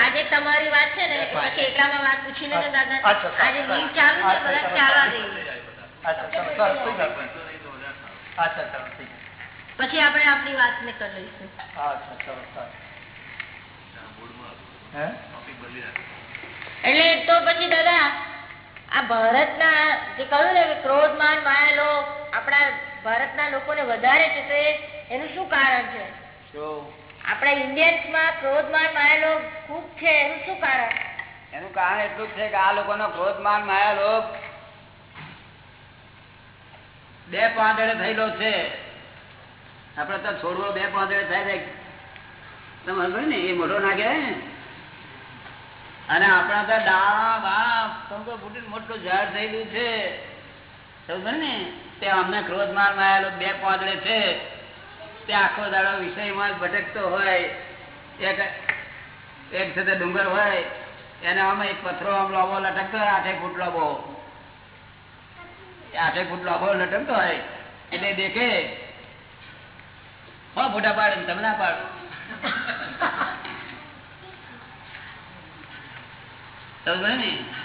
આજે તમારી વાત છે ને પછી એટલામાં વાત પૂછીને તો દાદા અચ્છા, સારું, આજે લીમ ચાલુ છે બધા ચાલવા દઈએ અચ્છા ચાલો સારું કોઈ વાત નહીં. અચ્છા ચાલો ઠીક છે. પછી આપણે આપણી વાતને કરી લઈશું. એટલે તો પછી દાદા આ ભારતના જે કહ્યું ને કે ક્રોધમાન માયા લોક આપણા ભારતના લોકોને વધારે છે તો એનું શું કારણ છે? આપણા ઇન્ડિયન્સમાં ક્રોધમાન માયા લોક ખૂબ છે એનું શું કારણ? એનું કારણ એટલું છે કે આ લોકોનો ક્રોધમાન માયા લોક બે પાંદડે થયેલો છે. આપડે તો છોડવો બે પાંદડે થાય જાય. તમે સમજો ને એ મોટો ના અને આપણા તો ડાળા બાપ સમજો ફૂટી મોટું ઝાડ થયેલું છે. સમજો ને? તે અમને ક્રોધ મારમાં બે પાંદડે છે. તે આખો દાડો વિષયમાં ભટકતો હોય. એક એક સાથે ડુંગર હોય. એને આમાં એક પથરો આમ લાવો લટકતો હોય આઠે ફૂટ લાવો આઠે ફૂટ લાવો લટકતો હોય. એટલે દેખે હા, ફોટા પાડે તમે ના પાડો.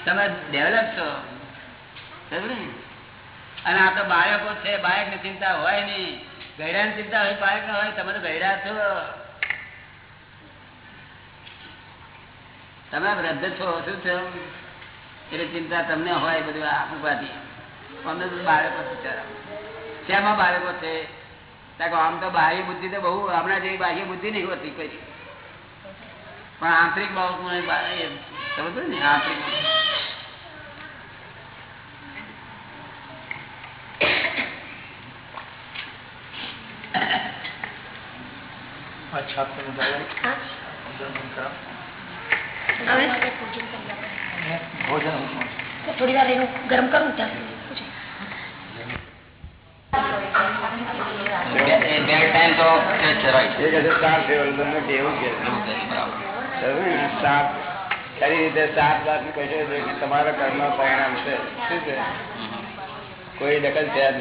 તમે ડેવલપ છો. અને આ તો બાળકો છે બાળકની ચિંતા હોય નહીં. ગયડા ની ચિંતા હોય બાળક ને હોય, તમે તો ગયડા છો. તમે વૃદ્ધ છો, શું છો એટલે ચિંતા તમને હોય બધું ઉપાધિ અમને બાળકો છે. શેમાં બાળકો છે? આમ તો બાહ્ય બુદ્ધિ તો બહુ હમણાં જેવી બાહ્ય બુદ્ધિ નહીં હોતી કઈ પણ આંતરિક બાબતમાં સમજો ને? આંતરિક ભોજન થોડી વાર એનું ગરમ કરું ત્યાં તમારા કર્મ પરિણામ છે શું છે કોઈ દખલ છે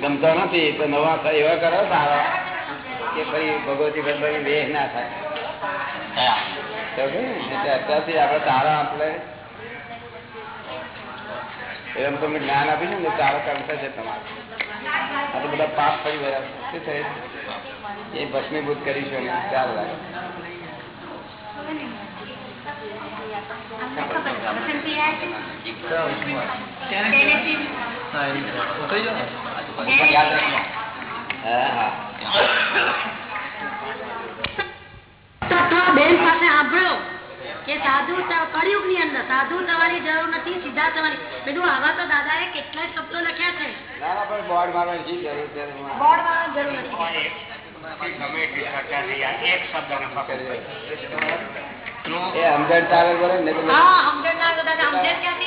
ગમતો નથી તો નવા એવા કરો સારા. કે ફરી ભગવતી ભગવતી વેહ ના થાય. અત્યારથી આપડે તારા આપણે એમ તમે જ્ઞાન આપીશું ને તારો કામ થશે તમારે. આ તો બધા પાપ પડી ગયા શું થયું? એ ભસ્મીભૂત કરીશું ને ચાર લાગે યાદ રાખજો હા હા. બેન પાસે સાંભળ્યો કે સાધુ કળિયુગની અંદર સાધુ થવાની જરૂર નથી સીધા થવાની. બધું આવા તો શબ્દો લખ્યા છે. બોર્ડ મારવાની જરૂર નથી.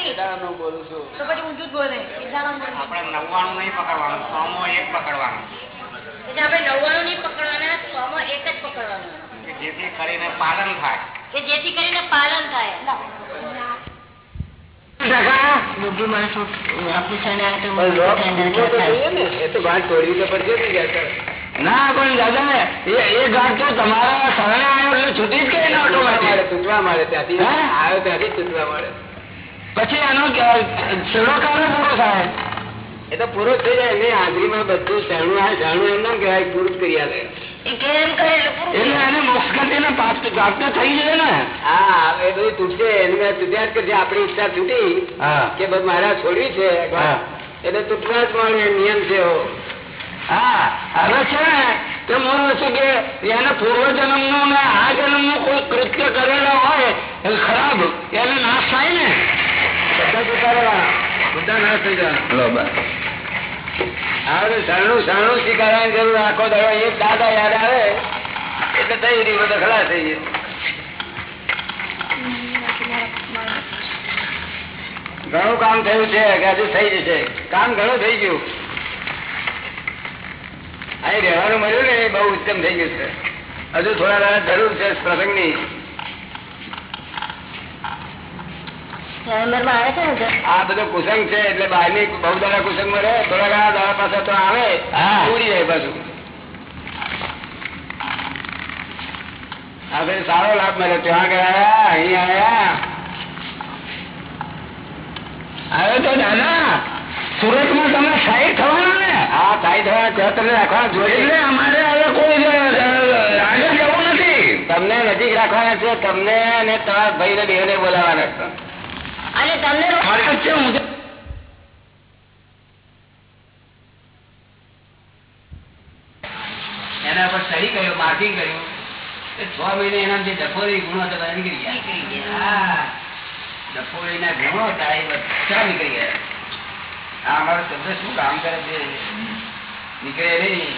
એ દાદા સોમો એક પકડવાનું. નવ્વાણું નહીં પકડવાના સોમાં એક જ પકડવાનું. જેથી કરીને પાલન થાય. કે જેથી કરીને પાલન થાય. ને પણ દાદા એ ગાંઠ તો તમારા શરણે આવ્યો એટલે છૂટી જ ગઈ મળે ઓટોમેટિક તૂટવા મળે ત્યાંથી. આવ્યો ત્યાંથી તૂટવા મળે પછી એનો છેડો કારણે પૂરો થાય. એ તો પૂરો થઈ જાય. ને હાજરીમાં બધું સહેણું આ જાણું એમ ના કહેવાય પૂરું જ કરી આલે. એટલે એને મોક્ષ ગતિને પ્રાપ્ત પ્રાપ્ત થઈ જાય ને. હા એ બધું તૂટશે. એની તૂટ્યા જ કરશે આપણી ઈચ્છા તૂટી કે બસ મારા છોડવી છે એટલે તૂટવા જ મળે નિયમ છે હા હવે છે ને તો મને છે કે એને પૂર્વજન્મનું ને આ જન્મનું કોઈ કૃત્ય કરેલા હોય એ ખરાબ એને નાશ થાય ને. બધા નાશ થઈ જાય બરોબર ઘણું કામ થયું છે, કે હજુ થઈ જશે. કામ ઘણું થઈ ગયું. અહીં રહેવાનું મળ્યું ને, એ બહુ ઉત્તમ થઈ ગયું છે. હજુ થોડા જરૂર છે પ્રસંગની નવેમ્બરમાં આવે છે ને તો? આ બધો કુસંગ છે એટલે બહારની બહુ દાડા કુસંગ મળે. થોડા ઘણા દાડા પાસે તો આવે. ઉડી જાય પાછું. આપણે સારો લાભ મળ્યો. ત્યાં ગયા અહીં આયા. હવે તો દાદા સુરતમાં તમે સાઈડ થવાના ને? હા થાય થવા ત્યાં તમને રાખવાના એટલે જોઈએ અમારે હવે કોઈ આગળ જવું નથી. તમને નજીક રાખવાના છે તમને અને તમારા ભાઈ ને બેને બોલાવાના છે. અને તમને એના પર સ્ટડી કર્યો માર્કિંગ કર્યું. એ છ મહિને એના જે ડફોરી ગુણો હતા બધા નીકળી ગયા. ડફોરી ના ગુણો હતા એ બધા નીકળી ગયા. આ અમારો શબ્દ શું કામ કરે છે? નીકળે નહીં.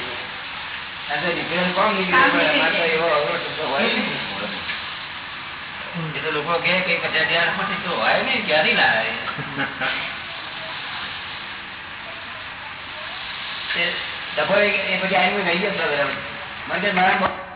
નીકળે કોણ નીકળે? એવો અવરો શબ્દ હોય. નહીં એ તો લોકો કહે કે પછી અઢાર પછી તો હોય નહીં ક્યાંથી લાવે? એ ડફોરી એ પછી જતો બરાબર. મને મારા